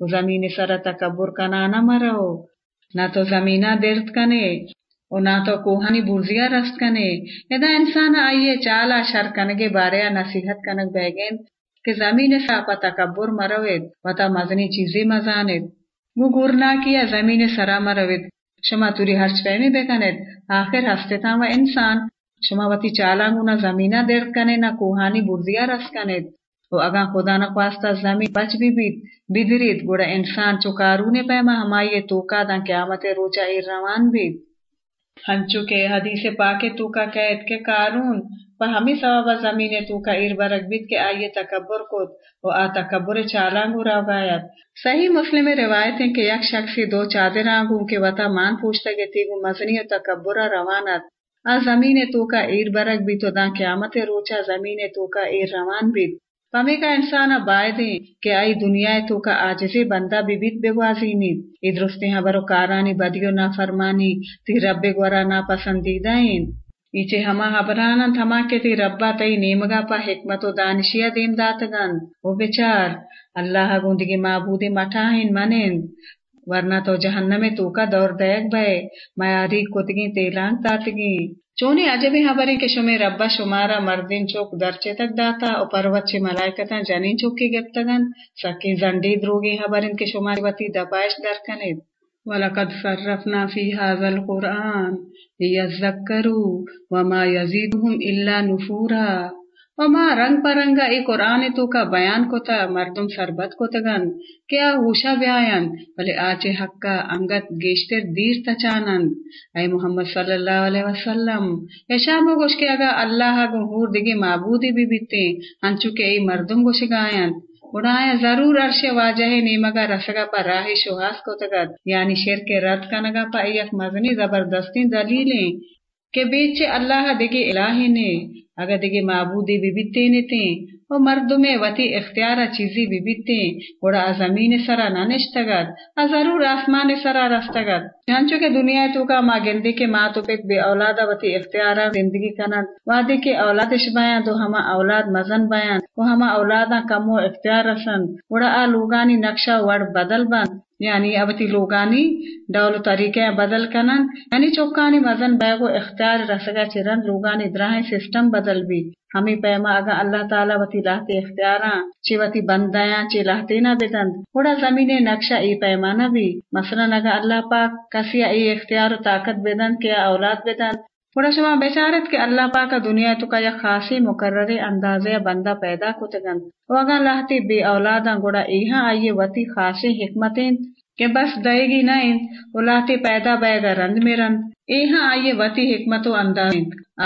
و زمین سر تکبر کنا نہ مرو نہ تو زمینہ درد کنے و نہ تو کوہانی بورزیا رست کنے ادا انسان آئیے چالا شر کنگے بارے نصیحت کنگ بیگین کہ زمین ساپا تکبر مروید و تا مزنی چیزی مزانید وہ گورنا کیا زمین سرا مروید شما توری ہرچ پہمی بکنید آخر ہستے تا و انسان شما وتی چالانگو نہ زمینہ درد کنے نہ کوہانی بردیا رس کنید و اگا خدا نہ خواستا زمین بچ بھی بیت بدرید گوڑا انسان چکارونے پیما ہمائی توکا دا قیامت روچا ایر روان بیت ہنچو کے حدیث پاک توکا قید کے کارون و ہمی سوابا زمین توکا ایر برک بیت کے آئیے تکبر کت و آ تکبر چالانگو راو گایت۔ صحیح مسلم روایت ہیں کہ یک شخصی دو چادر آنگو کے وطا مان پوچھتا گے تیگو مزنی و تکبر روانت۔ آ زمین تو کا ایر برک بھی تو دا قیامت روچا زمین تو کا ایر روان بھی پمی کا انسان بائدیں کہ آئی دنیا تو کا آجزی بندہ بھی بیت بگوازی نیت ادرستے ہیں برو کارانی بدیو نا فرمانی تی رب گورا نا پسندیدہ ہیں ایچے ہما حبرانن ہما کے تی ربا تی نیمگا پا حکمت و دانشیہ دیم داتگن وہ بچار، اللہ گوندگی معبود مٹاہن منن ورنہ تو جہنم تو کا دور دیکھ بے میاری کتگی تیلانگ تاتگی۔ چونی عجبی خبری کہ شمی ربا شمارا مردین چوک درچے تک داتا او پروچے ملائکتا جنین چوکی گپتگن سکی زنڈی دروگی خبرین کہ شماری وتی دبائش درکنید وَلَقَدْ صَرَّفْنَا فِي هَذَا الْقُرْآنِ لِيَذَّكَّرُوا وَمَا يَزِيدُهُمْ إِلَّا نُفُورًا. و رنگ پرنگا ای قرآن تو کا بیان کو تا مردم سربت کو تگن کیا ہوشا بیان بلے آچے حقا انگت گیشتر دیر تچانن اے محمد صلی اللہ علیہ وسلم اشامو گوش کے اگا اللہ گو ہور دگی معبودی بھی بیتے ہنچو کے ای مردم گوش گائن۔ اڑایا ضرور عرش واجہ نیمگا رسگا پا راہ شوہاس کو تگد یعنی شیر کے رد کنگا پا ایک مزنی زبردستی دلیلیں۔ کہ بیچے اللہ دگی الہی نے اگر دیگه معبودی بیبیتے نیتے و مردم وتی اختیارا چیزی بیبیتے وڑا زمین سرا نانشتگد ا ضرور آسمان سرا رستگد چانچو کہ دنیا تو کا ما گندی کے ما تو پک بے اولادا وتی اختیارا زندگی کنن وادی کے اولادش بیان دو ہما اولاد مزن بیان و ہما اولادا کمو اختیار رسن۔ وڑا آ لوگانی نقشہ وڑ بدل بند۔ یعنی ابتی لوگانی ڈول طریقے بدل کنن یعنی چوکانی مزن بیگو اختیار رسگا چرن لوگانی دراہیں سسٹم بدل بھی ہمیں پیما اگا اللہ تعالی وتی لاہتے اختیاراں چی وتی بندیاں چی لاہتے نہ بدند تھوڑا زمین نقشہ ای پیمانہ بھی مثلا اگا اللہ پاک کسی ای اختیار و طاقت بدند کیا اولاد بدند تھوڑا شما بیچارت کہ اللہ پاک دنیا تو کا یا خاصی مقرر اندازے بندہ پیدا کتگند و اگا لاہتی بے اولاداں گوڑا ایہاں آئیے وتی خاصی حکمتیں کہ بس دے گی نہ اولاتے پیدا بے گا رند میں رند ایہاں آئیے وتی حکمت و انداز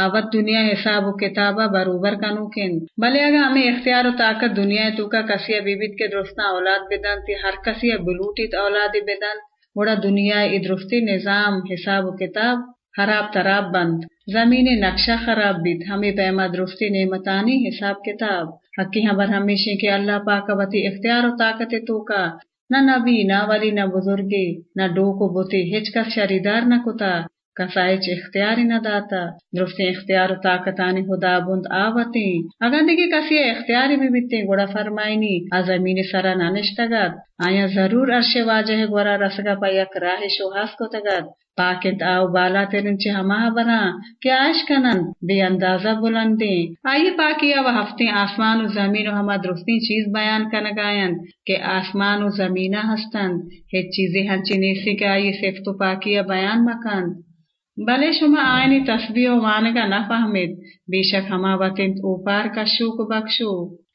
آوت دنیا حساب و کتابہ بروبر کنو کن بلے اگا ہمیں اختیار و طاقت دنیا تو کا کسی بیبیت کے درستہ اولاد بدن تی ہر کسی بلوٹیت اولاد بدن۔ بڑا دنیا ادرستی نظام، حساب و کتاب۔ خراب تراب بند، زمین نقشہ خراب بیت ہمیں پیما درستی نعمتانی حساب کتاب، حقی خبر ہمیشہ کہ اللہ پاک وتی اختیار و طاقت تو کا، نہ نبی، نہ ولی، نہ بزرگی، نہ ڈوکو بوتی ہچ کا شریدار نہ کتا کسائچ اختیاری نہ داتا درست اختیار و طاقتانی خدا بند آوتی اگر دیگه کسی اختیاری بھی بیتے، گوڑا فرمائنی از زمین سرا نانشتگد آیا ضرور عرش واجہ گوڑا رسگا پا یک راہ شوہاس کو تگد پاکت آو بالا ترین چه ہما بنا کہ آش کنن؟ بے اندازہ بلندی آئی پاکیا و ہفتے آسمان و زمین و ہما درستی چیز بیان کنگائن کہ آسمان و زمینہ ہستن۔ ہیچ چیزیں ہنچی نیسی کہ آئی صفت و پاکیا بیان مکن۔ بلے شما آئینی تسبیح و مانگا نہ فہمید بے شک ہما وطن اوپار کا شوک بخشو.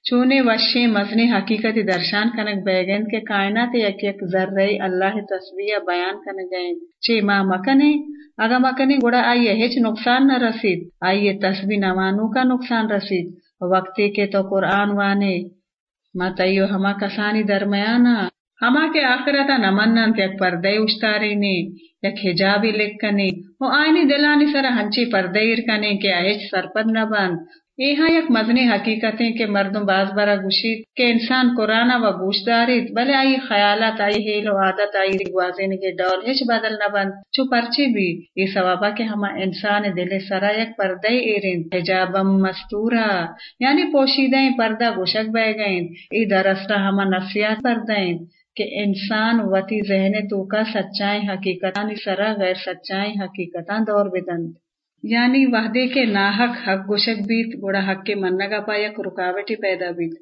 چونے وشے مزنی حقیقت درشان کنک بیگن کے کائنات یک یک ذرے اللہ تسبیح بیان کنک گئیں چے ما مکنے؟ اگا مکنے گوڑا آئیے ہچ نقصان نہ رسید. آئیے تسبیح نوانو کا نقصان رسید. وقتی کے تو قرآن وانے. ما تیو ہما کسانی درمیانا ہما کے آخرتا نمنن یک پردے اشتاری نے یک حجابی لکھنے و آئینی دلانی سر ہنچی پردے ارکنے کے آہچ سرپد نہ یہاں یک مزنی حقیقتیں کہ مردم باز برا گوشید کہ انسان قرآن و گوش دارید بلے آئی خیالات آئی حیل و عادت آئی گوازین کے ڈول ہچ بدل نہ بند چو پرچی بھی یہ سوابا کہ ہما انسان دل سرا یک پردے ایرین حجابم مستورا یعنی پوشیدیں پردہ گوشک بے گئیں ای درستہ ہما نفسیات پردیں کہ انسان وتی ذہن تو کا سچائیں حقیقت سرا غیر سچائیں حقیقت دور بدند یعنی وحدے کے ناحق حق گوشک بیت گوڑا حق کے منگا پا یک رکاوٹی پیدا بیت۔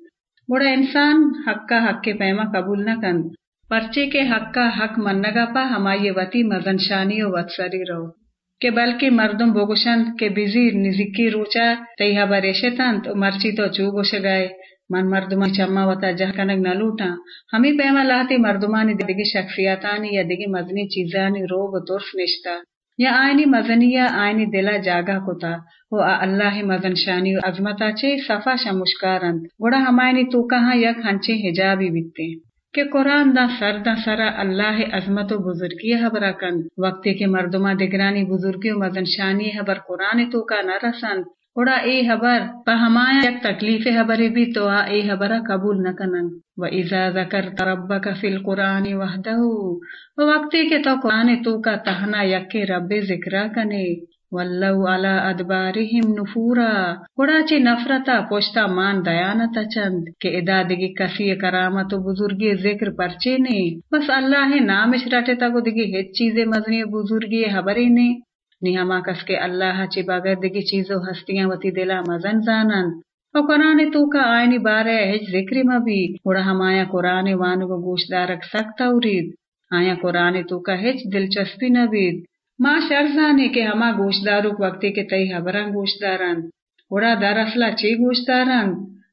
گوڑا انسان حق کا حق کے پیما قبول نہ کند پرچے کے حق کا حق منگا پا ہمائی وتی مزن شانی و وطسری رو۔ کہ بلکہ مردم بوگشند کے بزیر نزکی روچا، تیہا بریشتند مرچی تو چو گوش گئے من مردمان چما وتا جہ کنگ نہ لوٹا ہمیں پیما لاتی مردمانی دگی شخصیتانی یا دگی مزنی چیزانی روگ و نشتا یا آئینی مزنی یا آئینی دلا جاگا کتا و اللہ مزن شانی و عظمتا چے صفا شمشکارند گوڑا ہمائنی تو کہاں یک ہنچے حجابی بیتے کہ قرآن دا سر دا سرا اللہ عظمت و بزرگی حبرہ کند وقتی کے مردمہ دگرانی بزرگی و مزن شانی حبر قرآن تو کا نہ رسند اڑا اے حبر پا ہمایا یک تکلیف حبری بھی تو آ اے حبرہ قبول نہ کنن و اذا ذکرت ربک فی القرآن وحدہ و وقتی کے تو قرآن تو کا تہنا یک رب ذکرہ کنے واللو علا ادبارهم نفورا گڑا چی نفرتا پوشتا مان دیانتا چند کہ ادا دگی کسی کرامت و بزرگی ذکر پرچے نے بس اللہ نامش رٹے تا کو دگی ہیچ چیزیں مزنی بزرگی حبری نے نی ہما کس کے اللہ چی بغیر دگی چیزو ہستیاں وتی دلا مزن زانن و قرآن تو کا آئینی بارے ہج ذکری مبی گڑا ہمایا قرآن وانو گوش دارک سکتا ارید آیا قرآن تو کا ہج دلچسپی نبید ماں شرزانے کے ہما گوشداروک وقتی کے تئی حبران گوشداران اڑا در اصلا چی گوشداران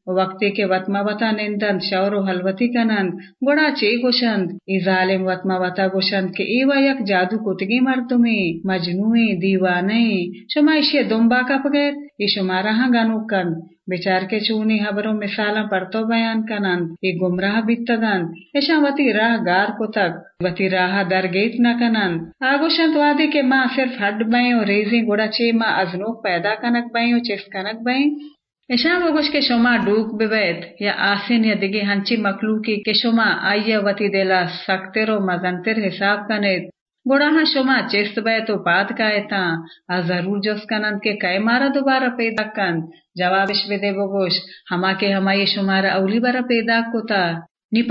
وقتی کے وطما وطا نندند شور و حلوتی کنند گوڑا چی گوشند؟ ای ظالم وطما وطا گوشند کہ ایوا یک جادو کتگی مردمی، مجنوعی دیوانے شما اشی دنبا کپ گئت ای شما رہا گنو کند؟ بیچار کے چونی حبروں مثالا پرتو بیان کنند؟ ای گمراہ بیتگند؟ ایشا وتی راہ گار کو تک وتی راہ در گیت نہ کنند؟ آگوشند وادی کے ماں صرف ہڈ بائیں اور ریزی گوڑا چے ماں ازنوک پیدا کنک بائیں اور چس کنک بائیں ایشا بگوش کے شما ڈوک ببیت یا آسین یا دگی ہنچی مخلوقی کے شما آئیے وتی دلا سکتر و مزنتر حساب کنید گوڑا ہاں شما چست بیت و پاد کائتا آ ضرور جس کنند کے کئے مارا دوبارہ پیدا کن جوابش دے بگوش ہما کے ہمائی شمارا اولی بارا پیدا کوتا نی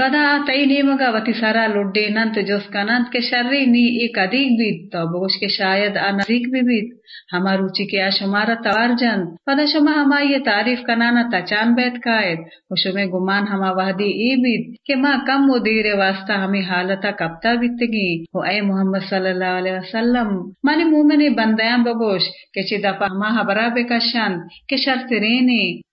تئی نیمگا وتی سارا لڈے ننت جوس کنند کے شرری نی ایک ادیک بیت تو بگوش کے شاید آ نزیک بھی بیت ہما روچی کے آ شمارا توار جند پدا شما ہما یہ تعریف کنانا تچان بیت قائد و شما گمان ہما وحدی ای بیت کہ ما کم و دیر واسطہ ہمیں حالتا کبتا بیتگی و اے محمد صلی اللہ علیہ وسلم مانی مومنی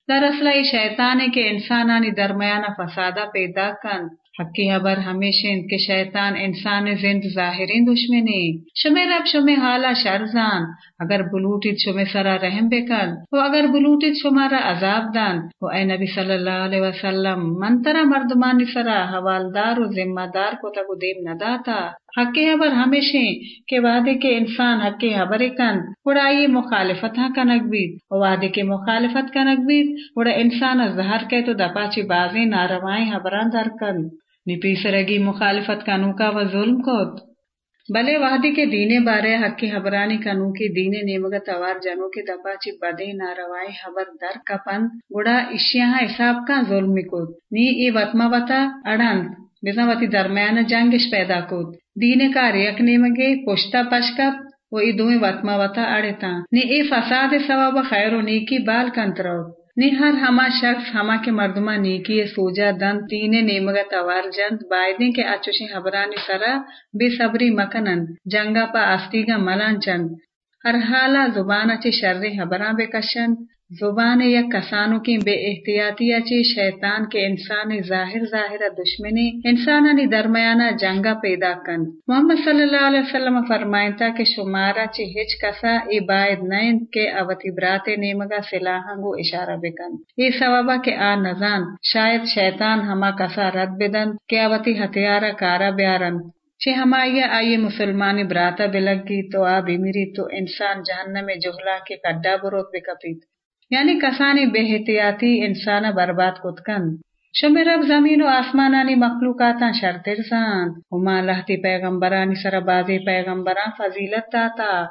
کہ دراصل ای شیطان کے انسانانی درمیانہ فسادہ پیدا کن۔ حقی حبر ہمیشہ کہ شیطان انسان زند ظاہرین دشمنی۔ شمی رب شمی حالا شرزان اگر بلوٹید شمی سرا رحم بکن۔ و اگر بلوٹید شمارا عذاب دان۔ و اے نبی صلی اللہ علیہ وسلم، من ترا مردمانی سرا حوالدار و ذمہ دار کو تگو دیم نداتا۔ حقی حبر ہمیشہ کہ وعدے کے انسان حقی حبر کن اڑائی مخالفت ہاں کنک بید۔ وعدے کے مخالفت کنک بید اڑا انسان زہر کے تو دپاچی بازی ناروائیں حبران در کن۔ نی پیسرگی مخالفت کنو کا و ظلم کوت بلے وحدی کے دینے بارے حق حبرانی کنو کی دینے نیمگا توار جنو کے دپا چی بدے ناروائی حبر در کپن گڑا اشیاں حساب کا ظلم کوت نی ای وطما وطا اڑان بزا درمیان جنگش پیدا کوت دینے کا ریک نیمگے پشتا پشکپ و ای دویں وطما وطا اڑتا نی ای فساد ثواب خیر و نیکی بال کنترو نی ہر ہما شخص ہما کے مردمہ نیکی سوجا دن تین نیمگا توار جند بائدیں کے اچوشی حبرانی سرا بے صبری مکنن جنگا پا آستیگا ملان چند ہر حالا زبان اچھی شر حبران بے کشن زبان یا کسانوں کی بے احتیاطی اچھی شیطان کے انسان ظاہر ظاہر دشمنی، انسانانی درمیانہ جنگا پیدا کن۔ محمد صلی اللہ علیہ وسلم فرمائن تا کہ شمارا چی ہچ کسا ای باید نائن کے اوتی برات نیمگا سلاحاں گو اشارہ بکن۔ ای سوابا کے آ نزان، شاید شیطان ہما کسا رد بدن کے اوتی ہتھیارا کارا بیارن۔ چھ ہمائی آئیے مسلمانی براتا بلگی تو آ بیمیری تو انسان جہنم جہلا کے کڈا بروت بکپیت۔ یعنی کسانی بے احتیاطی انسان برباد کتکن. شمی رب زمین و آسمانانی مخلوقاتا شرطرسان ہما لہتی پیغمبرانی سر بازی پیغمبران فضیلت داتا.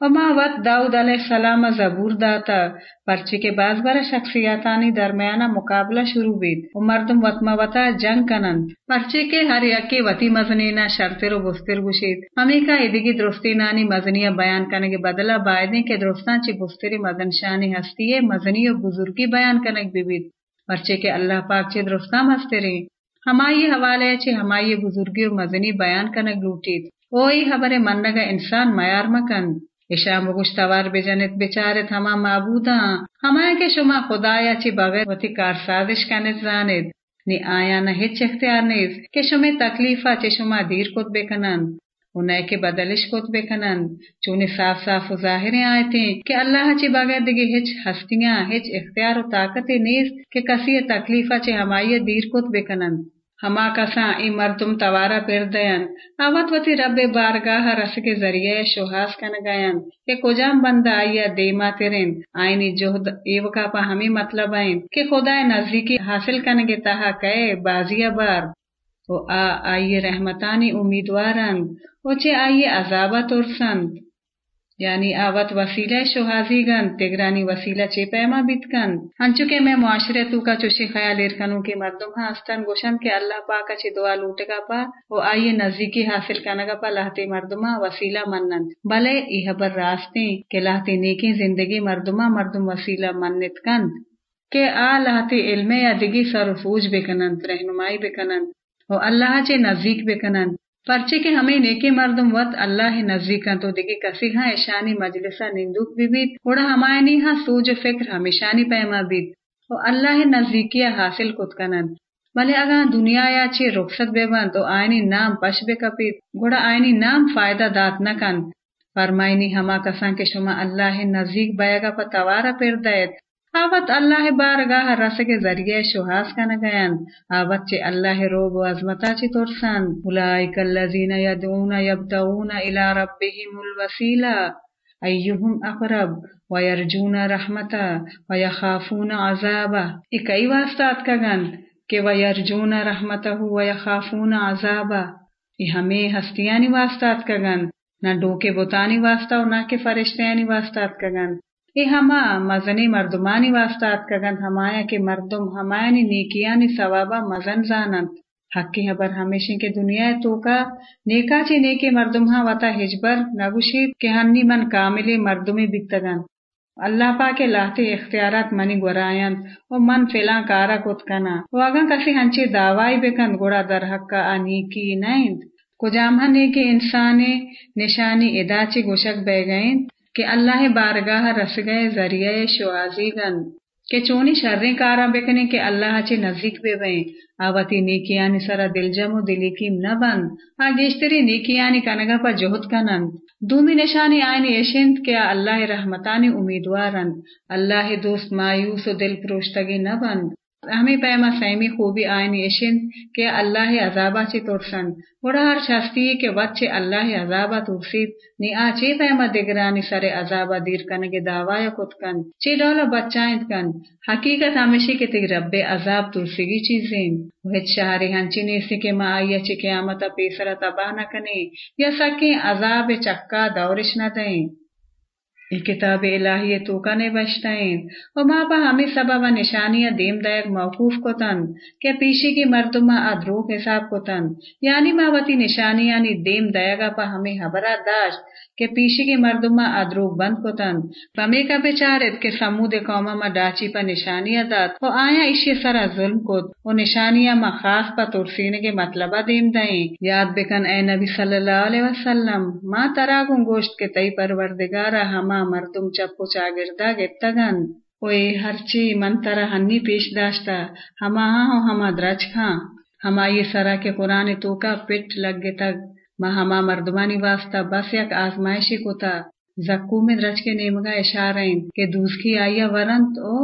وما وط داؤد علیہ السلام زبور داتا پرچی کے باز برا شخصیاتانی درمیانا مقابلہ شروع بیت و مردم وطما وطا جنگ کنند۔ پرچی کے ہر یکی وطی مزنینا شرطر و بستر گوشید۔ ہمی کا ادگی درستی نانی مزنیہ بیان کنگ بدلا بائدیں کہ درستان چی بستری مزنشانی ہستی ہے مزنی و بزرگی بیان کنگ بیت پرچے کے اللہ پاک چی درستان ہستے ہمائی حوالے چی ہمائی بزرگی و مزنی بیان کنگ لوٹید۔ اوئی خبر منگا انسان میار مکن۔ اشام گوشتوار بجنت بچارت ہما معبودا۔ ہما کے شما خدایا چی بغیر وتی کار سازش کنت زانت نی آیا نہ ہچ اختیار نیز کہ شما تکلیفا چی شما دیر کت بکنن۔ انہیں کے بدلش کت بکنن۔ چونی صاف صاف و ظاہر آئے کہ اللہ چی بغیر دگی ہچ ہستیاں، ہچ اختیار و طاقت نیز کہ کسی تکلیفا چی ہمائی دیر کت بکنن۔ ہما کساں ای مردم توارا پیر دین آوت وتی رب بارگاہ رس کے ذریعے شوہاس کن گین کہ کجام بندہ آئیا دیما تیرین آئینی جہد ایوکا پا ہمی مطلب آئین کہ خدا نزدیکی حاصل کنگے تہا کئے بازیا بار او آ آئیے رحمتانی امیدوارند او چے آئیے عذابہ ترسند یعنی آوت وسیلہ شوہازی گن، تگرانی وسیلہ چے پیما بیت کن ہنچو کہ میں معاشرے تو کا چوشی خیال ارکنوں کے مردم ہاں استن گوشن کے اللہ پاک چے دعا لوٹے گا پا وہ آئیے نزدیکی حاصل کنگا پا لہتی مردمہ وسیلہ منن بلے یہ بر راستے کہ لہتی نیکی زندگی مردمہ مردم وسیلہ منت کن کہ آ لہتی علم یا دگی سر سوج بکنن رہنمائی بکنن وہ اللہ چے نزدیک بکنن پرچے کے ہمیں نیکی مردم وط اللہ نزدیک تو دیکھے کسی ہاں ایشانی مجلسہ نندوک بھی بیت، اوڑا ہمائنی ہاں سوج فکر ہمیشانی پیما بیت۔ او اللہ نزدیکیا حاصل کت کنن بلے اگا دنیا یا چے رخصت بے بند تو آئینی نام پش بے کپیت۔ گوڑا آئینی نام فائدہ دات نہ کن فرمائنی ہما کسان کے شما اللہ نزدیک بیگا پا توارا پیر دیت آوت اللہ بارگاہ رس کے ذریعے شہاس کا نگین آوت چے اللہ روب و عظمتا چے ترسن. اولائک اللذین یدعون یبتعون الى ربهم الوسیلہ. ایہم اقرب، ویرجون رحمتا، ویخافون عذابا. اکئی واسطات کا گن کہ ویرجون رحمتا ویخافون عذابا. ای ہمیں ہستیانی واسطات کا گن نہ ڈوکے بوتانی واسطہ و نہ کہ فرشتیانی واسطات کا گن ای ہما مزنی مردمانی واسطات کگند ہمایا کے مردم ہمایانی نیکیانی ثوابا مزن زانند۔ حقی حبر ہمیشہ کے دنیا تو کا نیکا چی نیکی مردم ہاں وطا ہجبر نگوشید کہ ہنی من کاملی مردمی بکتگن اللہ پاک لاہتے اختیارات منی گورائند و من فیلان کارا کت کنا و اگن کسی ہنچی دعوائی بکند گوڑا در حق کا نیکی نیند۔ کجام ہن نیکی انسانی نشانی ادا چی گوشک بے گئند؟ کہ اللہ بارگاہ رس گئے ذریعے شوازی گن، کہ چونی شرری کارا بکنے کہ اللہ چے نزدیک بے بیں آواتی نیکیانی سرا دل جم و دلی کیم نہ بند آگیشتری نیکیانی کنگا پا جہد کنند دومی نشانی آئینی اشند کیا اللہ رحمتانی امیدوارند اللہ دوست مایوس و دل پروشتگی نہ بند ہمیں پیما سیمی خوبی آئینی اشن کہ اللہ عذابہ چی ترسن وڑا ہر شاستی کہ وچے اللہ عذابہ ترسید۔ نی آ چی پیما دگرانی سر عذابہ دیر کنگے دعوی کت کن۔ چی ڈولا بچائند کن۔ حقیقت ہمیشی کہ تک رب عذاب ترسیگی چیزیں۔ وہت شہری ہنچی نیسی کہ ما آئیا چی قیامتا پیسرا تباہ نہ کنے۔ یا سکیں عذاب چکا دورش نہ دیں۔ کتاب الہی تو کنے بشتائیں و ما پا ہمیں سبب نشانیہ دیم دائق موقوف کو تن کہ پیشی کی مردمہ ادروک حساب کو تن یعنی ماوتی نشانیانی دیم دائگا پا ہمیں حبرات داشت کہ پیشی کی مردمہ ادروک بند کو تن پمی کا بچارت کہ سمود قومہ ما ڈاچی پا نشانیہ دات و آیا اشی سرا ظلم کت و نشانیہ ما خاص پا ترسینے کے مطلبہ دیم دائیں یاد بکن اے نبی صلی اللہ علیہ وسلم ما تراغن گوشت کے تی پروردگارا ہما مردم چپو چاگردا گتگن اوے ہرچی من ترا ہنی پیش داشتا ہما ہاں ہما درچ کھاں ہما یہ سرا کے قرآن تو کا پٹ لگ گے تک ما ہما مردمانی واسطہ بس یک آزمائشی کو تا زکو میں درچ کے نیمگا اشارین کہ دوس کی آیا ورنت او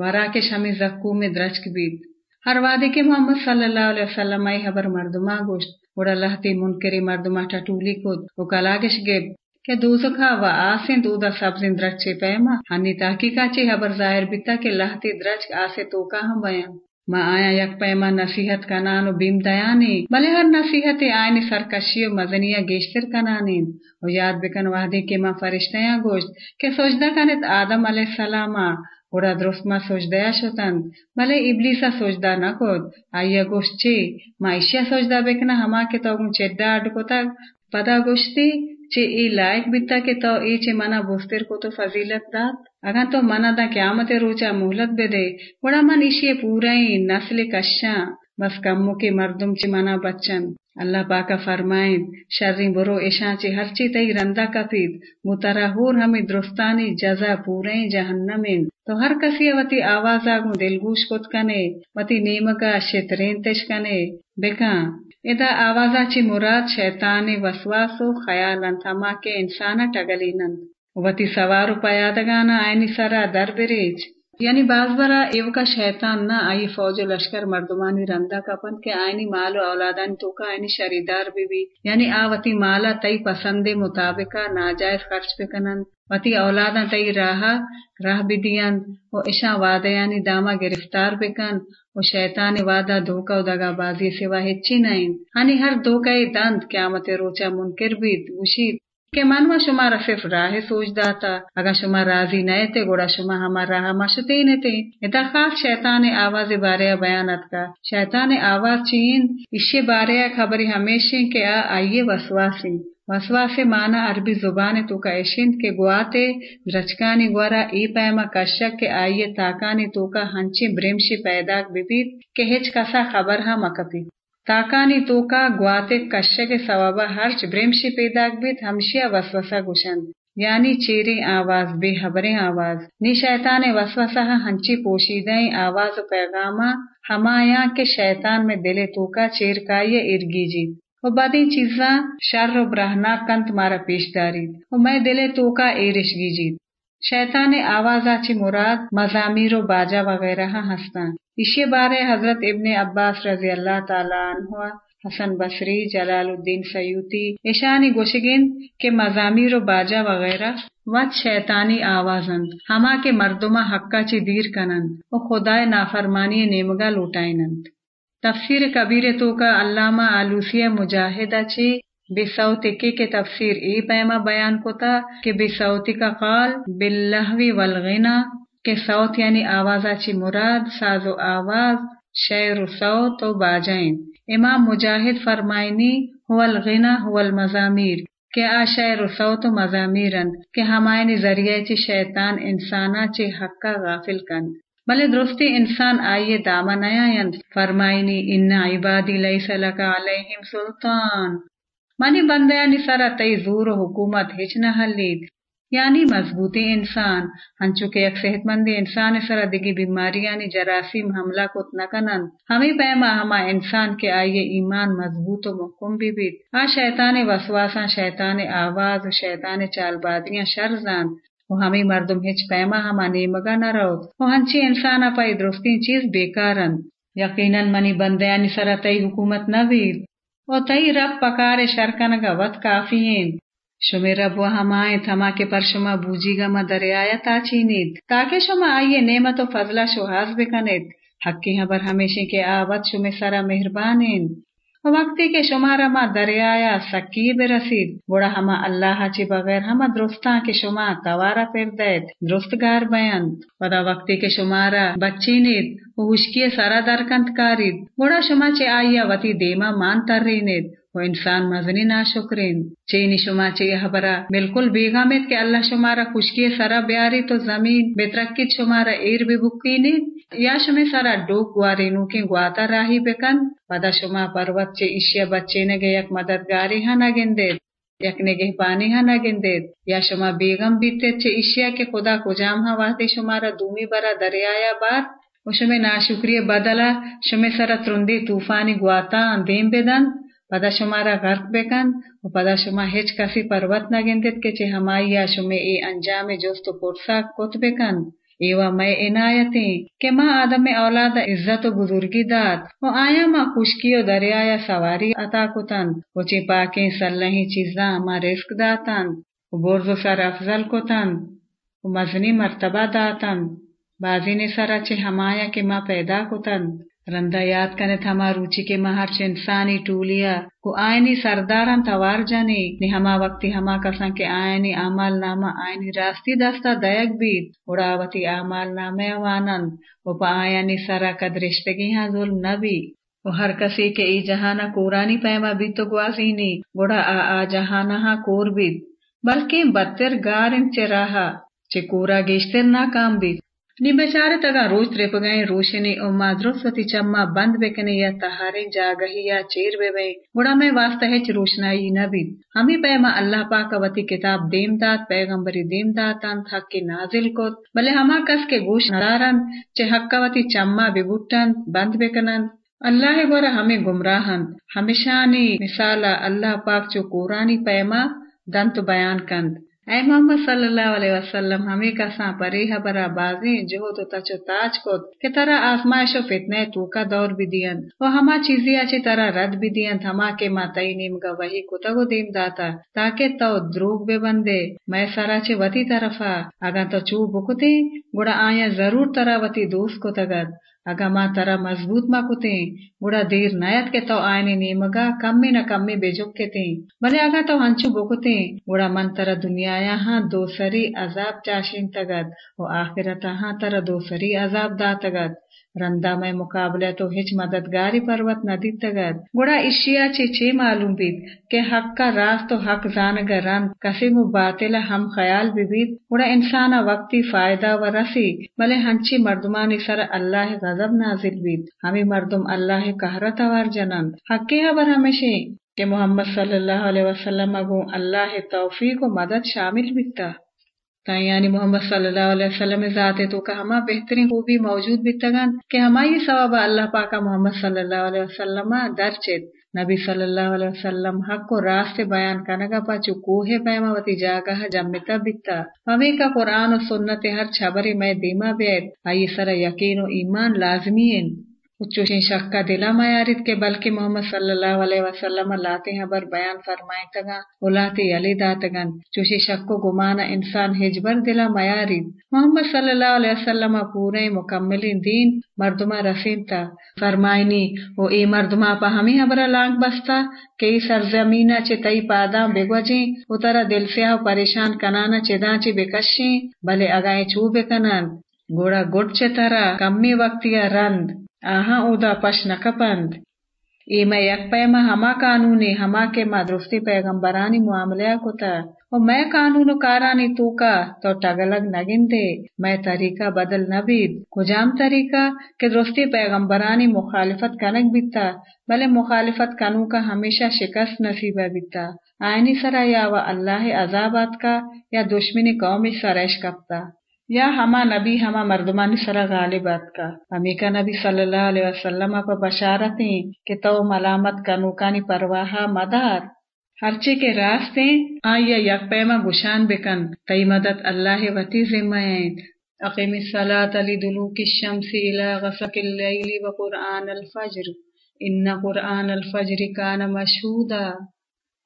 ورا کے شمی زکو میں درچ کے بیت ہر وادی کے محمد صلی اللہ علیہ وسلم آئی حبر مردمہ گوشت وڑا لہتی منکری مردمہ ٹٹولی کود و کلاگش گیب کہ دوزخا و آسیں دودا سبزیں درچے پیما ہنی تحقیقہ چے حبر ظاہر بیتا کہ لہتی درچ آسے توکا ہم بیان ما آیا یک پیما نصیحت کنان و بیم دیانی بلے ہر نصیحت آئینی سرکشی و مزنیہ گیشتر کنانین و یاد بکن وحدی کے ما فرشتیاں گوشت کہ سجدہ کنت آدم علیہ السلام گوڑا درست ما سجدہ شتند بلے ابلیسا سجدہ نکود آیا گوشت چی ما اشیا سجدہ بکنا ہما کے تو چڈا اڈکو تک پدا گوشتی چی ای لائق بیتا کہ تو ای چی منا بوستر کو تو فضیلت داد۔ اگر تو منا دا قیامت روچا مہلت بے دے وڑا من ایشی پورا ہی نسل کشاں۔ بس کمو کے مردم چی منا بچن۔ اللہ پاکا فرمائیں شرین برو ایشان چی ہر چی تئی رندہ کپید مترا ہور ہمیں درستانی جزا پوریں جہنمین تو ہر کسی وتی آواز آگو دلگوش کت کنے، وتی نیمگا شترین تش کنے۔ بکاں ادا آوازا چی مراد شیطان وسواس و خیالن تھما کے انسانا ٹگلینن وتی سوارو پیادگانا آئینی سرا در بریج یعنی باز برا ایو کا شیطان نہ آئی فوج و لشکر مردمانی رندا کپن کے آئینی مال و اولادان تو کا آئینی شریدار بھی بھی۔ یعنی آوتی مالا تئی پسند مطابقہ ناجائز خرچ بکنن وتی اولادا تئی راہ راہ بدیان و اشا وعدیانی داما گرفتار بکن و شیطان وعدہ دھوکا و دگا بازی سوا ہچی نائن ہنی ہر دھوکا دند قیامت روچا منکر بیت وشید کہ منوا شما صرف راہ سوچ داتا، اگر شما راضی نئے تے گوڑا شما ہمار راہ مشتے نہ تے ادا خاص شیطان آواز بارے بیانت کا۔ شیطان آواز چین اسے بارے خبری ہمیشہ کہ آئیے وسواسی۔ وسواس مانا عربی زبان تو کا ایشند کے گواتے، رچکانی گورا ای پیما کشک کے آئیے تاکانی تو کا ہنچی برمشی پیدا ببید کہ ہچ کسا خبر ہا مکپی تاکانی تو کا گواتے کشک کے سوابا ہرچ برمشی پیدا بیت ہمشیا وسوسا گشند یعنی چیری آواز بے خبریں آواز نی شیطان وسوسہ ہنچی پوشیدیں آواز و پیغامہ ہمایا کے شیطان میں دلے تو کا چیر کا یہ ارگی جیت و بدی چیزاں شر و برہنا کنت مارا پیش داری و میں دلے تو کا ایرش گیجید شیطان آواز آچی مراد مزامیر و باجا وغیرہ ہستاں اسی بارے حضرت ابن عباس رضی اللہ تعالی عنہ، حسن بصری، جلال الدین سیوتی ایشانی گوشگین کے مزامیر و باجا وغیرہ وت شیطانی آوازند، ہما کے مردمہ حقا چی دیر کنند و خدائے نافرمانی نیمگا لوٹائنند۔ تفسیر کبیر تو کا علامہ آلوسیہ مجاہدہ چی بے سوتی کے تفسیر ای پیما بیان کو تھا کہ بے سوتی کا قال، باللہوی والغنا کے سوت یعنی آواز چی مراد، ساز و آواز، شعر و صوت و باجائن امام مجاہد فرمائنی، هو الغنا هو المزامیر کہ آ شعر و صوت و مزامیرن، کہ ہمائنی ذریعے چی شیطان انسانا چی حقا غافل کن. بلے درستی انسان آئیے داما نیاین فرمائنی، ان عبادی لیس لکا علیہم سلطان منی بندیانی سرا تئی زور و حکومت ہچ نہ حلید یعنی مضبوطی انسان ہنچو کے ایک صحت مندی انسان سرا دگی بیماریانی یعنی جراثیم حملہ کت نکنن۔ ہمیں پیما ہما انسان کے آئیے ایمان مضبوط و محکم بھی بیت آ شیطان وسواساں شیطان آواز و شیطان چال بادیاں شر زان وہ ہمیں مردم ہچ پیما ہما نیمگا نہ رو وہ ہنچی انسان پائی درستی چیز بیکارن۔ یقیناً منی بندیانی سرا تئی حکومت نہ بید۔ و تئی رب پکار شرکنگا وط کافیین شمی رب و ہمائیں، تھما کے پر شما بوجی گا ما دریایا تا چینید۔ تاکہ شما آئیے نعمت و فضلہ شوہاز بکنید۔ حقی حبر ہمیشہ کے آوت شمی سرا مہربانین۔ وقتی کے شمارا ما دریایا سکی برسید۔ بڑا ہما اللہ چی بغیر ہما درستان کے شما توارا پر دیت درستگار بیند ودا وقتی کے شمارا بچی نید و حشکی سرا درکنت کارید۔ بڑا شما چی آئیا وتی دیما مان تر ترینید۔ و انسان مزنی ناشکرین چینی شما چی حبرا بالکل بیگامت کہ اللہ شمارا خشکی سرا بیاری تو زمین بترکت شمارا ایر بھی بکینید یا شمی سرا ڈوک گواری نوکی گواتا راہی بکن پدا شما پروت چے اشیا بچے نگے یک مددگاری ہاں نگندید یک نگہ پانی ہاں نگندید یا شما بیگم بیتے چے اشیا کے خدا کجام ہاں وحدی شمارا دومی برا دریایا بار و شمی ناشکری بدلا شمی سرا ترندی طوفانی گواتا دیم بدن پدا شمارا غرق بکن و پدا شما ہچ کسی پروت نگندید کہ چے ہمائی یا شمی ای انجام جوست و پرسا کت بکن ایوا میں عنایتیں کہ ماں آدم اولاد عزت و بزرگی داد و آیا ماں خشکی و دریا یا سواری عطا کتن و چی پاکیں سلحی چیزاں ماں رزق داتن و برز و سر افضل کتن و مزنی مرتبہ داتن بازی نے سرا چی ہمایا کہ ماں پیدا کتن رندا یاد کنے تھما روچی کے مہر انسانی ٹولیا کو آئینی سرداران توار جانے نی ہما وقتی ہما کسان کے آئینی اعمال نامہ آئینی راستی دستا دیگ بید. اڑاوتی اعمال نامے وانند. و پا آئینی سرا قدرشتگی ہاں ظلم نبی. و ہر کسی کے ای جہانا کورانی پیما بید تو گوازینی گوڑا آ آ جہانا ہاں کور بید. بلکہ بدتر گارن چراہا چے کورا گیشتر ناکام بید. نی بیچارے تگا روز ترپ گئے روشنی او درست چما بند بکنے یا تہارے جاگہی یا چیر بے بے گڑا میں واسطہ ہچ روشنائی نہ بید ہمیں پیما اللہ پاک وتی کتاب دیم دات پیغمبری دیم داتان حق کی نازل کت بلے ہما کس کے گوش نارن چے حق وتی چما ببوٹن بند بکنن اللہ گورا ہمیں گمراہن ہمیشانی مثالا اللہ پاک چو قرآنی پیما دنت بیان کند اے محمد صلی اللہ علیہ وسلم، ہمیں کساں پری برا بازیں، جو تو تچو تاج کو کہ ترا آزمائش و فتنے تو کا دور بھی دین و ہما چیزی اچھی طرح رد بھی دین ہما کے ما تئی نیم گا وہی کتگو دیم داتا، تاکہ تو دروگ بے بندے۔ میں سارا چے وتی طرفا اگا تو چو بکتے گڑا آیا ضرور ترا وتی دوست کو تگد۔ اگا ما ترا مضبوط ما کتے، گڑا دیر نیت کے تو آئینی نیمگا، کمی نہ کمی بے جک کے تیں بلے اگا تو ہنچو بکتے، گڑا من ترا دنیا ہاں دو سری عذاب چاشین تگت و آخرت ہاں ترا دو سری عذاب دا تگت رندا میں مقابلہ تو ہچ مددگاری پروت ندی تگد۔ گڑا اشیا چے چے معلوم بید کہ حق کا راز تو حق زانگ رند کسی مو باطل ہم خیال بھی بید گڑا انسانا وقتی فائدہ و رسی بلے ہنچی مردمانی سر اللہ غضب نازل بید۔ ہمیں مردم اللہ قہرت وار جنند حق کی خبر ہمیشہ کہ محمد صلی اللہ علیہ وسلم اگو اللہ توفیق و مدد شامل بیتا۔ یعنی محمد صلی اللہ علیہ وسلم ذات تو کا ہما بہترین خوبی موجود بیتگان کہ ہمائی ثواب اللہ پاکا محمد صلی اللہ علیہ وسلم درچت نبی صلی اللہ علیہ وسلم حق کو راست بیان کنگا پچو کوہ پیما وتی جاگہ جمتا بیتا۔ ہمیں کا قرآن و سنت ہر چھبری میں دیما بیت۔ آئی سر یقین و ایمان لازمی ہیں۔ چوشیں شک کا دلا میارت کے بلکہ محمد صلی اللہ علیہ وسلم لاتے ہیں بیان فرمائے تگا اولاتے علی داتگن چوشی شک کو گمانا انسان ہجبر دلا میارت محمد صلی اللہ علیہ وسلم پورے مکمل دین مردما رسیم تا۔ فرمائنی او ای مردما پا ہمیں حبر لانگ بستا کئی سرزمینہ چے تئی پاداں بگوجیں۔ او دل سیاہ پریشان کنانا چے داں چے بکشیں۔ بلے اگائیں چو بکنن گوڑا گڑ چے ترا کمی وقتیا رند۔ آہاں اودا پش نکپند ای میں یک پیما ہما قانونی ہما کے ما درستی پیغمبرانی معاملہ کتا و میں قانون کارانی تو کا تو ٹگلگ نگن دے میں طریقہ بدل نبید کجام طریقہ کہ درستی پیغمبرانی مخالفت کنک بیتا بلے مخالفت کنو کا ہمیشہ شکست نصیبہ بیتا آئینی سرا یا و اللہ عذابات کا یا دشمنی قومی سرش کپتا یا ہما نبی، ہما مردمانی سرا غالبات کا۔ ہمی کا نبی صلی اللہ علیہ وسلم پا بشارتیں کہ تو ملامت کا نوکانی پرواہا مدار۔ ہرچے کے راستے آیا یک پیما گشان بکن۔ تی مدد اللہ وتی ذمہ اقیم الصلاة لدلوک الشمس الى غسق اللیل و قرآن الفجر۔ ان قرآن الفجر کان مشہودا۔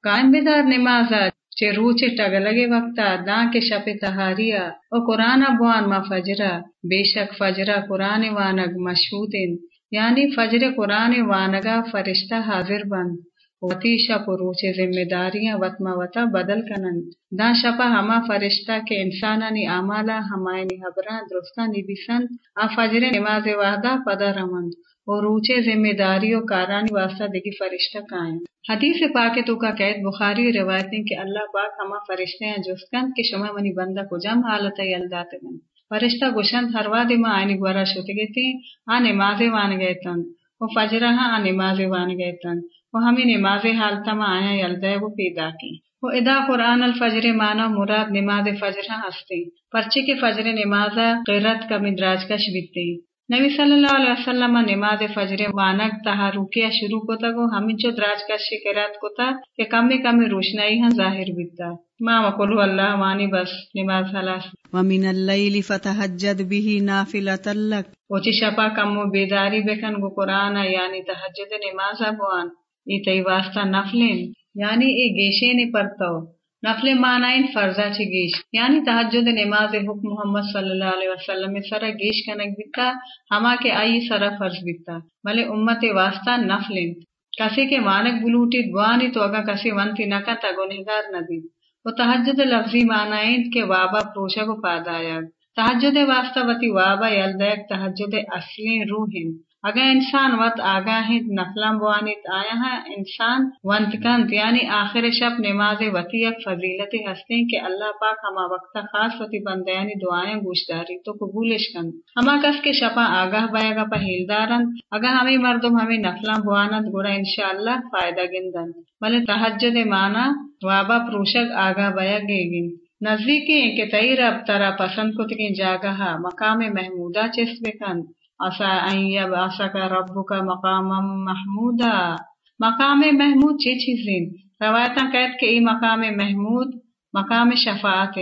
قائم بدار نمازا چه روچه ٹگلگے وقتا داں کے شپ تہاریا او قرآن بوان ما فجرا بے شک فجرا قرآن وانگ مشہودن۔ یعنی فجر قرآن وانگا فرشتہ حاضر بند وتی شپ ذمہ داریاں وطما وطا بدل کنن دا شپا ہما فرشتہ کے انسانانی آمالا ہمائنی حبران درستہ نبیسن آ فجر نماز وحدہ پدا رمند اور روچے ذمہ داری و کارانی واسطہ دگی فرشتہ قائم۔ حدیث پاک تو کا قید بخاری و روایتیں کہ اللہ پاک ہما فرشتے ہیں جسکن کہ شما منی بندہ کو جم حالت یلدات گن فرشتہ گشن ہر واد ما آئینی گورا شوتے گئے آ نماز وان گئے تن وہ فجرہ ہاں آ نماز وان گئے تن وہ ہمیں نماز حالتا ما آیا یلدہ وہ پیدا کی۔ وہ ادا قرآن الفجر مانا مراد نماز فجر ہستے۔ پرچے کے فجر نماز قیرت کا مدراج کا شبتے نبی صلی اللہ علیہ وسلم نماز فجر وانک تہا روکیا شروع کو گو ہمیں جو دراج کا شکرات کو تا کہ کمی کمی روشنائی ہاں ظاہر بیتا۔ ما وقلو اللہ وانی بس نماز حلاس ومن اللیل فتحجد به نافلة لك وچی شپا کمو بیداری بکن گو قرآن یعنی تحجد نماز بوان ای تی نفلین یعنی ای گیشے نی پرتو۔ نفل معنائن فرضا چی گیش۔ یعنی تحجد نماز حکم محمد صلی اللہ علیہ وسلم سر گیش کنک بیتا ہما کے آئی سر فرض بیتا ملے امت واسطہ نفل کسی کے مانک بلوٹی گوانی تو اگا کسی ونتی نکا تا گنہگار ندید وہ تحجد لفظی معنائن کے وابا پروشا کو پادایا تحجد واسطہ وتی وابا یلدیک تحجد اصلی روحن اگر انسان وقت آگاہ نفلم بوانیت آیا ہے، انسان ونت کنت یعنی آخر شب نماز وتی ایک فضیلت ہستے کہ اللہ پاک ہما وقت خاص وتی بندے یعنی دعائیں گوشداری تو قبولش کن ہما کس کے شپا آگاہ بائے گا پہیل دارن اگر ہمیں مردم ہمیں نفلم بوانت گوڑا انشاءاللہ فائدہ گندن بلے تحجد مانا وابا پروشک آگاہ بیا گے گن نزدیکی کہ تئی رب ترا پسند کتگی جاگہ مقام محمودہ چس بکن آسا آسا کا رب کا مقام محمود مقام محمود چی چیزیں روایت قید کے ای مقام محمود، مقام شفاعت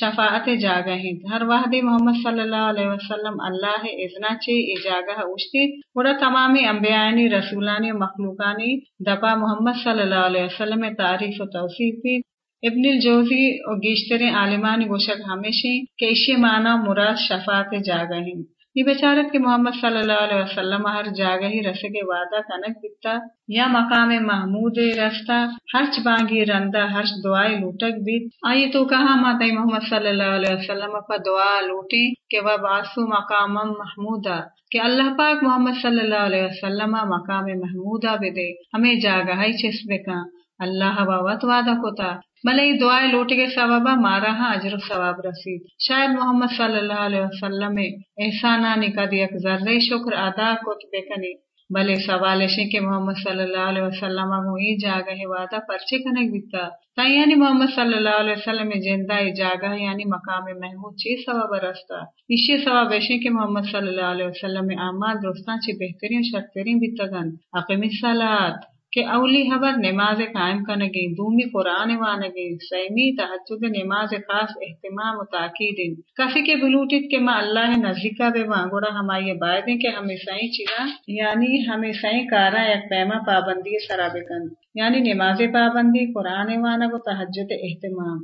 شفاعت جاگہ ہر وحدی محمد صلی اللہ علیہ وسلم اللہ ازنا چی ای جاگہ اوشتی۔ بڑا تمامی انبیانی رسولانی مخلوقانی دپا محمد صلی اللہ علیہ وسلم تعریف و توصیف بھی ابن الجوزی اور گیشتر عالمانی گوشک ہمیشہ کہ اشی معنی مراد شفاعت جاگہ ہیں۔ یہ بچارت کے محمد صلی اللہ علیہ وسلم ہر جاگہ ہی رس کے وعدہ کنک بکتا یا مقام محمود رستا ہرچ بانگی رندا ہرچ دعائیں لوٹک بیت آئی تو کہا ماتا محمد صلی اللہ علیہ وسلم پر دعا لوٹی کہ وہ باسو مقام محمودا کہ اللہ پاک محمد صلی اللہ علیہ وسلم مقام محمودہ بے دے ہمیں جاگہ ہی چس بکا، اللہ وت وعدہ کو تا بھلے ہی دعائیں لوٹ کے ثوابہ مارا ہاں اجر ثواب رسید۔ شاید محمد صلی اللہ علیہ وسلم احسانہ نکد یک ذرے شکر ادا کو بکنی بھلے سوال کہ محمد صلی اللہ علیہ وسلم کو جاگہ وعدہ پرچے کنک بیتا۔ تا یعنی محمد صلی اللہ علیہ وسلم جندہ جاگہ یعنی مقام محمود چی ثواب رستا اسی ثواب شے کہ محمد صلی اللہ علیہ وسلم اعمال دوستان چی بہترین شرطرین بیتا گن۔ اقیم الصلاة کہ اولی حبر نماز قائم کرنے گی دومی قرآن وانگی سیمی تحجد نماز خاص اہتمام و تاکید۔ کسی کے بلوٹت کے ماں اللہ نزدیکا بے وانگوڑا ہماری یہ بائد ہیں کہ ہمیں سائیں چیزا یعنی ہمیں سائیں کارا ایک پیما پابندی سرابکن یعنی نماز پابندی، قرآن وانگ و تحجد اہتمام۔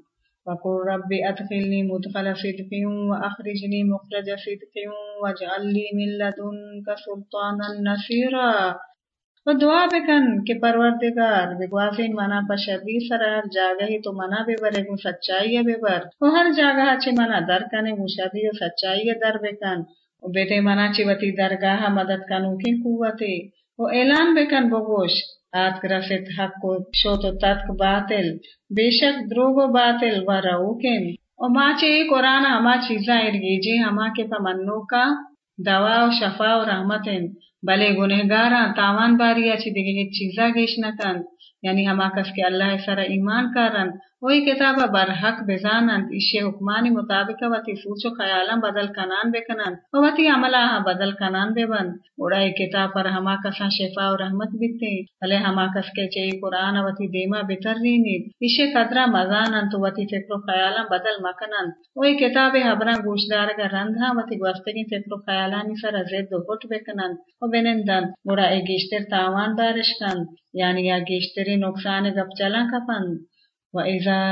وقل رب ادخلنی مدخل صدق واخرجنی مخرج صدق واجعل لي من لدنك سلطانا نصيرا۔ و دعا بکن کہ پروردگار بگوازین منا پا شدی سرار جاگہ تو منا بے برے گو سچائی بے بر و ہر جاگہ چی منا در کنے گو شدی و سچائی در بکن. و بیتے منا چی وتی درگاہ مدد کنو کی قوتی و اعلان بکن بگوش آت گرفت حق کو شوت و تتک باطل. بے شک دروگ و باطل و روکن. و ما چی قرآن، ہما چیزاں ارگیجی، ہما کے پا منو کا دوا و شفا و رحمتند بله گنهگاران تاوان باریا چی دیگه هیچ چیزا گیش نکند یعنی همه کس که الله سر ایمان کارند وہی کتابہ برحق بزانن اشی حکمانی مطابق وتی سوچ و خیالاں بدل کنان بکنن و وتی عملہ بدل کنان بے بند اڑا کتاب پر ہما کساں شفا و رحمت بیتے بھلے ہما کس کے چئی قرآن وتی دیما بتر رینید۔ اشی قدرہ مزانن تو وتی فکر و خیالاں بدل مکنن۔ وہی کتاب حبرہ گوشدار کا رندھا وتی گوستگی فکر و خیالانی سر زد و ہٹ بکنن و بنندن۔ اڑا اے گیشتر تاوان بارش کن۔ یعنی یا گیشتری نقصان گپ چلا کپن۔ وإذا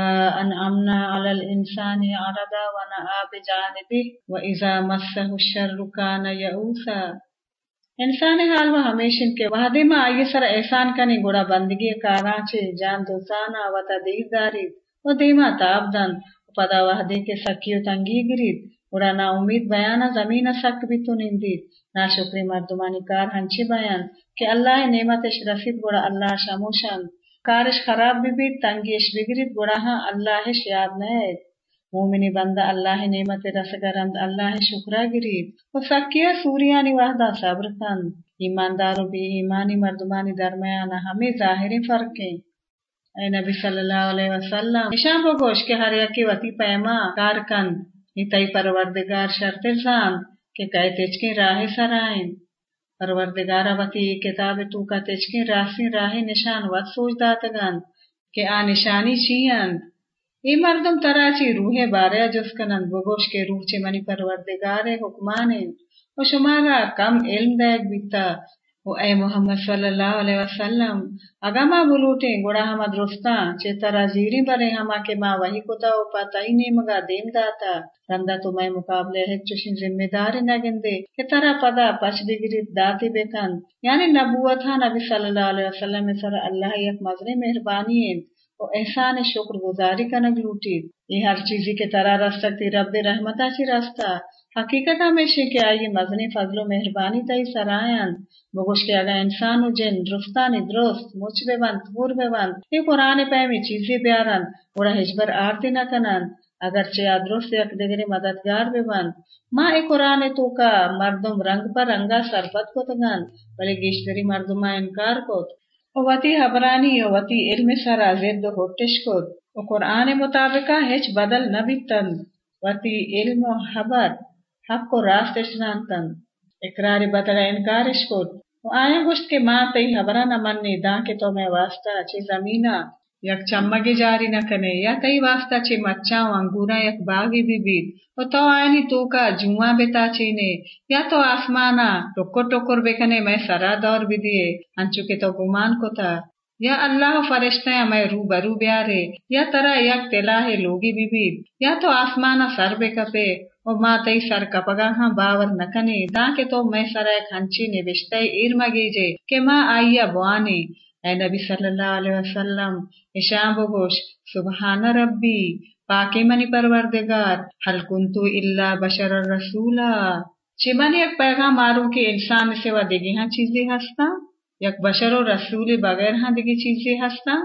أنعمنا على الإنسان عرض ونأى بجانبه وإذا مسه الشر كان يئوسا انسان حال وہ ہمیشن کے وحدی ما آئی سر احسان کنی گوڑا بندگی کاراچے جان دوسانا و تدیر داری و دیما تاب دن پدا وحدی کے سکیو تنگی گرید گوڑا نا امید بیانا زمین سک بھی تو نندید نا شکری مردمانی کار ہنچی بیان کہ اللہ نعمتش رسید گوڑا اللہ شموشن کارش خراب بھی بھی تنگیش بگرید گڑاہا اللہ یاد نید مومنی بندہ اللہ نعمت رسگرند اللہ شکرہ گرید و سکیہ سوریانی وحدہ صبر کن ایماندار و بی ایمانی مردمانی درمیان ہمیں ظاہری فرقیں اے نبی صلی اللہ علیہ وسلم نشان کو گوش کے ہر یکی وطی پیما کار کن نیتائی پروردگار شرط زان کہ کہے تیچ راہ سرائن پروردگارا وتی کتاب تو کا تچکے راسی راہ نشان وت سوچ داتگان کہ آ نشانی چیند ای مردم تراچی روح بارے جس کنند بگوش کے روح چی منی پروردگار حکمانین و شمارا کم علم دیگ بیتا و اے محمد صلی اللہ علیہ وسلم اگا ما بلوٹیں گوڑا ہما درستاں چے ترا زیری برے ہما کے ما وہی کتا و پتائی نیمگا دیم داتا رندہ تو میں مقابلے ہے چوشن ذمہ داری نگندے کہ ترا پدا پچ بگریت داتی بکن یعنی نبوت ہاں نبی صلی اللہ علیہ وسلم سر اللہ یک مزنے مہربانی ہیں و احسان شکر گزاری کنگ لوٹی یہ ہر چیزی کے طرح رستکتی رب رحمتہ چی رستا حقیقت ہمیشہ کہ آئی مزنی فضل و مہربانی تئی سرائن بگوش کے اگر انسان و جن درستانی درست مچ بے بند پور بے بند، یہ قرآن پیمی چیزی بیارن اوڑا ہجبر آرتی نہ کنن اگر چیا درست یک دگری مددگار بے بند۔ ماں اے قرآن تو کا مردم رنگ پر رنگا سربت کو تگن بلے گیشتری مردمہ انکار کو او وتی حبرانی، او وتی علم سرا زد و ہوتش کو او قرآن مطابقہ ہچ بدل نبی تند وتی علم و حبر۔ حق کو راستش نانتند اقرار بدل انکارش کو آیا گوشت کے ماں تئی حبرہ نہ مننی داں کے تو میں واسطہ چی زمینہ یک چمگی جاری نہ کنے یا تئی واسطہ چی مچاں انگورا یک باغی بھی بیت و تو آئینی تو کا جواں بتا چینے، یا تو آسمانا ٹکر ٹکر بکنے میں سرا دور بھی دیے انچو کے تو گمان کو تھا یا اللہ فرشتہ میں رو برو بیارے، یا ترا یک تلا ہے لوگی بھی بیت یا تو آسمانا سر بے کپے و ما سر کپگا ہاں باور نکنے دا کہ تو میں سر ایک ہنچی نوشتے ایر کہ آئیا اے نبی صلی اللہ علیہ وسلم اشام بگوش سبحان ربی، پاکی منی پروردگار، حل کنتو الا بشر الرسولا چی منی ایک پیغام مارو کہ انسان سے وہ دیگی ہاں چیزیں ہستا؟ یک بشر و رسول بغیر ہاں دیگی چیزیں ہستا؟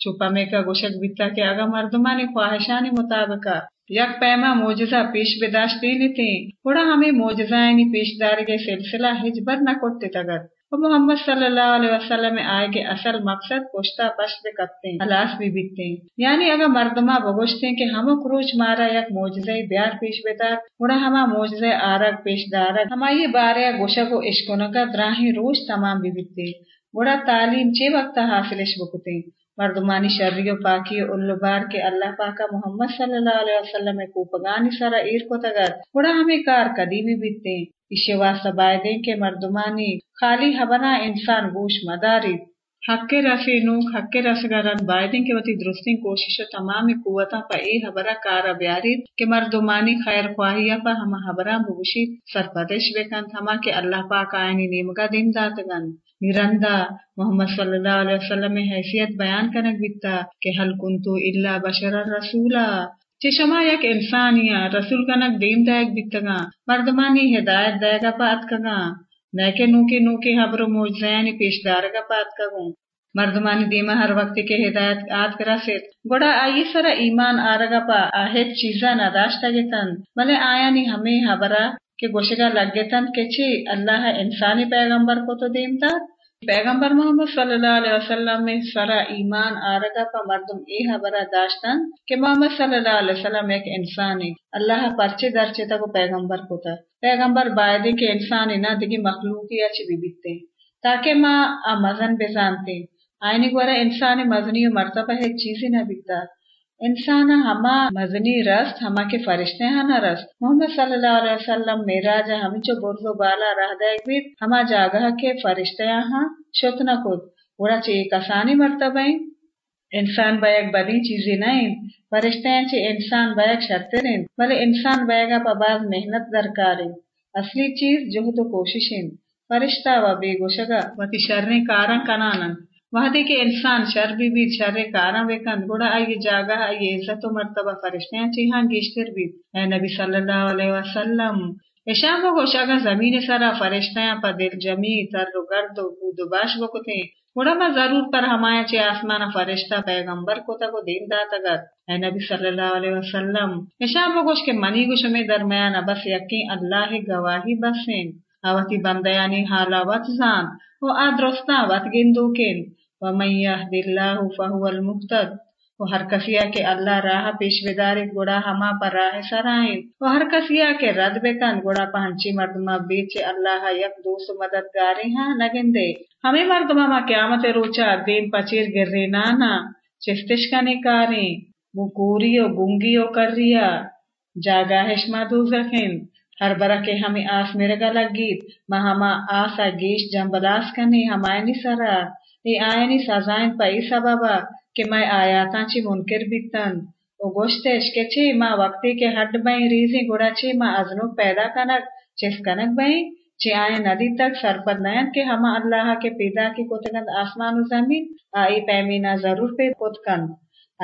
چوپا میں کا گوشک بیتا کہ اگا مردمانی خواہشانی مطابقہ۔ یک پیما موجزہ پیش بداشت دینی تھی بڑا ہمیں موجزہ پیش داری کے سلسلہ ہجبر نہ کرتے تگر و محمد صلی اللہ علیہ وسلم آئے کے اصل مقصد پوشتا پشت کرتے ہلاس بھی بیتے یعنی اگر مردمہ بگوشتے کہ ہم کروچ مارا یک موجزہ بیار پیش بدار بڑا ہما موجزہ آرگ پیش دارگ ہما یہ بارے گوشہ کو عشقونگا دراہیں روش تمام بھی بیتے بڑا تعلیم چے وقت حاصلش بکتے مردمانی شرری و پاکی و بار کے اللہ پاکا محمد صلی اللہ علیہ وسلم کو پگانی سارا ایر کو تگر۔ بڑا ہمیں کار کدی بھی بیتے اسے واسطہ بائدیں کے مردمانی خالی حبنا انسان گوش مداری۔ حق کے رسی نوک، حق کے رسگرن بائدیں کے وتی درستیں کوشش و تمام قوتا پا اے حبرا کارا بیارید کہ مردمانی خیر خواہیا پا ہما حبرا بگوشید سرپدش بکن ہما کہ اللہ پاک آئینی نیمگا دیم داتگن نرندا محمد صلی اللہ علیہ وسلم میں حیثیت بیان کنک بیتا کہ حل کنتو الا بشر رسولا۔ چشما یک انسانیا رسول کنک دین دائک بیتگا مردمانی ہدایت دائے گا پات کگا نیکے نوکے نوکے حبر و موجزینی پیش دارگا پات کگوں مردمانی دیما ہر وقت کے ہدایت آت کرا سیت۔ گوڑا آئی سرا ایمان آرگا پا، آہد چیزا نداشتا گتن۔ بلے آیا نی ہمیں حبرہ کہ گوشگا لگ گتن کہ چی اللہ انسانی پیغمبر کو تو دیمتا پیغمبر محمد صلی اللہ علیہ وسلم میں سرا ایمان آرگا پا مردم ای حبرہ داشتن کہ محمد صلی اللہ علیہ وسلم ایک انسانی اللہ پرچے درچے تا کو پیغمبر کو تا پیغمبر بائدے کے انسانی نہ دگی مخلوقی اچھی بھی بیتے تاکہ ماں مزن بے جانتے آئینی گورا انسانی مزنی و مرتبہ ہے چیزی نہ بیتا انسان ہما مزنی رست، ہما کے فرشتے ہیں نہ رست۔ محمد صلی اللہ علیہ وسلم میرا جا ہم جو برزو بالا رہ دے بیت ہما جاگہ کے فرشتے ہاں شت نہ خود بڑا چی کسانی مرتبہ انسان بیک بدی چیزی نہیں فرشتے ہیں چی انسان بیک شرطے رہیں بلے انسان بیگا پا باز محنت درکاری اصلی چیز جہد و کوششیں فرشتہ و بے گوشگا و تی شرنی کارن کنانن۔ وحدی کے انسان شر بھی بھی، شر کارا ویکن گوڑا آئی جاگا آئی عزت و مرتبہ فرشتے چیہاں گیشتر بھی۔ اے نبی صلی اللہ علیہ وسلم اشام کو گوشاگا زمین سرا فرشتے پا دل جمی تر و گرد و بود و باش بکتے گوڑا ما ضرور پر ہمایا چے آسمان فرشتہ، پیغمبر کو تا کو دین داتا گر اے نبی صلی اللہ علیہ وسلم اشام کو گوش کے منی گوش میں درمیان بس یقین اللہ گواہی بسیں آواتی بندیانی حالا وط زان و آدرستا وط گندو کن ومن يهد الله فهو المهتد و ہر کسیا کے اللہ راہ پیش گوڑا ہما پر راہ سرائیں و ہر کسیا کے رد بکن گوڑا پہنچی مردمہ بیچ اللہ یک دوست مددگاری ہاں نگندے ہمیں مردمہ ما قیامت روچا دین پچیر گرے نانا چستش کا نکاریں وہ کوری و گنگی و کر ریا جاگاہش ما دوز رکھیں ہر برا کے ہمیں آس مرگا لگیت ما ہما آسا گیش جنبداس کنی ہمائنی سرا ای آئینی سزائن پا ای سببا کہ میں آیاتاں چی منکر بیتن. او گوشتش کہ چی ما وقتی کے ہڈ بائیں ریزی گوڑا چی ما ازنو پیدا کنک چیس کنک بائیں چی آئیں ندی تک سرپد نیند کہ ہما اللہ کے پیدا کی کتگند آسمان و زمین، آئی پیمینا ضرور پید کتکن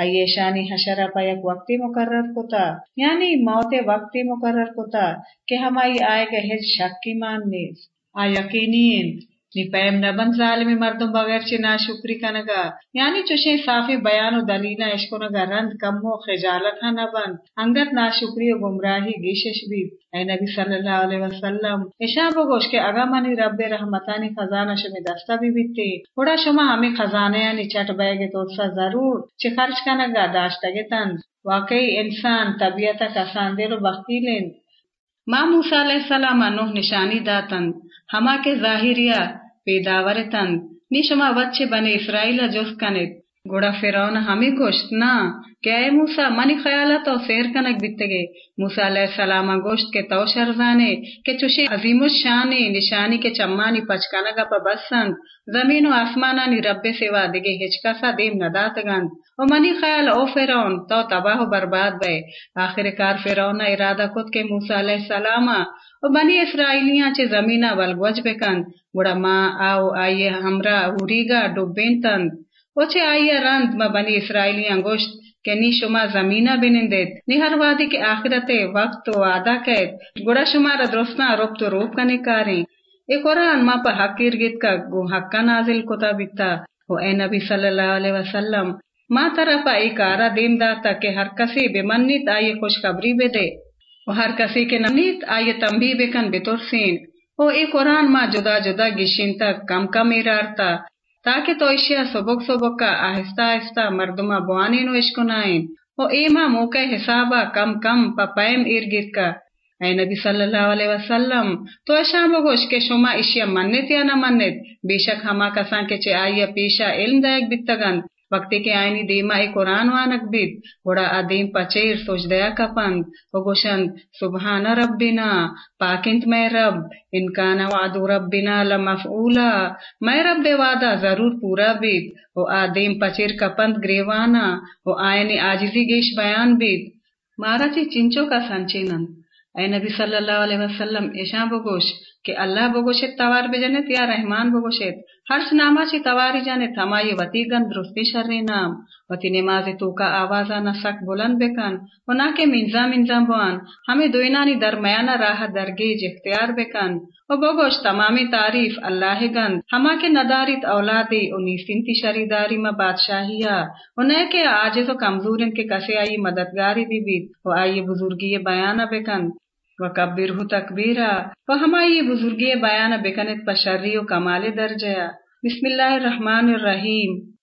آئیے شانی حشرہ پا یک وقتی مقرر کتا. یعنی موت وقتی مقرر کتا کہ ہمائی آئے گے ہج شک کی مان نیز آ یقینین. نی نبن ظالمی مردم بغیر چی ناشکری کنگا یعنی چوشیں صافی بیان و دلیلہ اشکنگا رند کم و خجالت ہا نبن انگت ناشکری و گمراہی گیشش بید اے نبی صلی اللہ علیہ وسلم اشاں بگوش کہ اگا منی رب رحمتانی خزانہ شمی دستا بھی بیتی. تھوڑا شما ہمیں خزانے یعنی چٹ بیگے تو سا ضرور. چی خرچ کنگا داشتگے تن واقعی انسان طبیعتا کسان دل و بخیلین ما موسیٰ علیہ السلام نوح نشانی داتن ہما کے ظاہریا پیداور تن نی شما وچے بنے اسرائیل جوس کنت گوڑا فرعون ہمیں گوشت نا کہ اے موسیٰ منی خیالت و سیر کنک بیتگے موسیٰ علیہ السلام گوشت کے تو شرزانے کہ چوشی عظیم الشانی نشانی کے چمانی پچکانگا پا بسند زمین و آسمانانی رب سوا دگے ہچکا سا دیم نداتگند و منی خیال او فرعون تو تباہ و برباد بے آخر کار فرعون ارادہ کت کے موسیٰ علیہ السلام و بنی اسرائیلیاں چے زمینہ والگوج بکند گوڑا ماں آو آئیے ہمرا ہوریگا ڈوبین تند وچے آئیے رند ما بنی اسرائیلیاں گوشت کہ نی شما زمینہ بنندیت نی ہر وادی کے آخرت وقت و وعدہ کہت گوڑا شما را درستنا روپ تو روپ کنے کاریں اے قرآن ما پا حق ارگت کا گو حقا نازل کتا بیتا و اے نبی صلی اللہ علیہ وسلم ما طرفا ای کارا دیم داتا کہ ہر کسی بمنیت آئیے خوشخبری بے دے و ہر کسی کے نمنیت آئیے تنبی بکن بترسین و اے قرآن ما جدا جدا گشین تک کم کم ایرارتا تاکہ تو اشیا سبک سبک کا آہستہ آہستہ مردما بوانی نو اشکنائیں او ایما موقع حسابا کم کم پا پیم ارگت کا اے نبی صلی اللہ علیہ وسلم تو اشاں بگوش کے شما اشیا منت یا نہ منت بے شک ہما کسان کے چے آئیا پیشا علم دائک بیتگن وقتی کے آئینی دیما ای قرآن وانک بیت وڑا آدیم پچیر سوچ دیا کپند و گوشند سبحان ربنا پاکنت میں رب انکان وعد ربنا لمفعولا میں رب وعدہ ضرور پورا بیت و آدیم پچیر کپند گریوانا و آئینی آجزی گیش بیان بیت مارا چی چنچو کا سنچینند اے نبی صلی اللہ علیہ وسلم ایشاں بگوش، کہ اللہ بگوشت توار بجنت یا رحمان بگوشت ہر ناما چی تواری جانت ہمائی وتی گن درستی شر نام۔ وطی نماز تو کا آوازا نسک بلند بکن و نا کے منزا منزا بوان ہمیں دوینانی درمیانہ راہ درگیج اختیار بکن و بگوش تمامی تعریف اللہ گند، ہما کے نداریت اولادی و نیسنتی شریداری ما بادشاہیا و نئے کے آجز و کمزورن کے کسے آئی مددگاری بھی بیت و آئی بزرگی بیانہ بکن وکبرہ تکبیرا و ہمائی بزرگی بیان بکنت پشری و کمال درجیا بسم اللہ الرحمن الرحیم۔